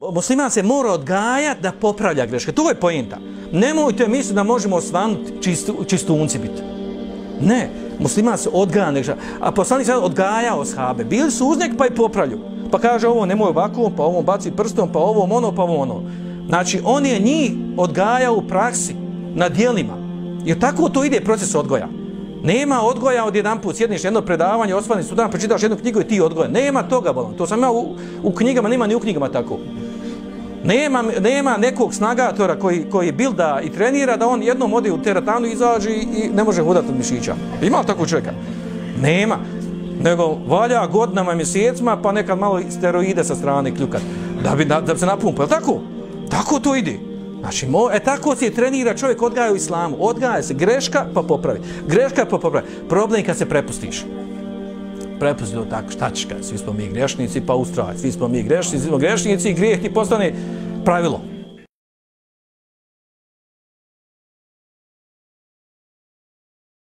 Musliman se mora odgajati da popravlja greške. To je pojenta. Nemojte misliti da možemo osvanuti čistu, čistunci biti. Ne, musliman se odgaja nešto. A poslanik se odgajao shabe. Bili su uznek pa i popravlju. Pa kaže ovo nemoj ovako, pa ovom baci prstom, pa ovo ono, pa ovom ono. Znači, on je njih odgajao u praksi, na dijelima. Jer tako to ide proces odgoja. Nema odgoja od jedan put, sjedniš jedno predavanje, osvani sudan, pročitaš jednu knjigu i ti odgoja. Nema toga, bolam. To sam ja u, u knjigama, nema ni u knjigama tako. Nema, nema nekog snagatora koji, koji bilda i trenira da on jednom ode u teretanu, izađe i ne može hodati od mišića. Ima li tako čovjeka? Nema. Nego valja godinama, mjesecima, pa nekad malo steroide sa strane kljukat. Da bi, da, da bi se napumpa. Je tako? Tako to ide. Znači, mo, e tako se trenira čovjek odgaja u islamu. Odgaja se greška pa popravi. Greška pa popravi. Problem kad se prepustiš. Prepusti tako, šta ćeš kad? Svi smo mi grešnici pa ustraj. Svi smo mi grešnici, svi smo grešnici i grijeh ti postane pravilo.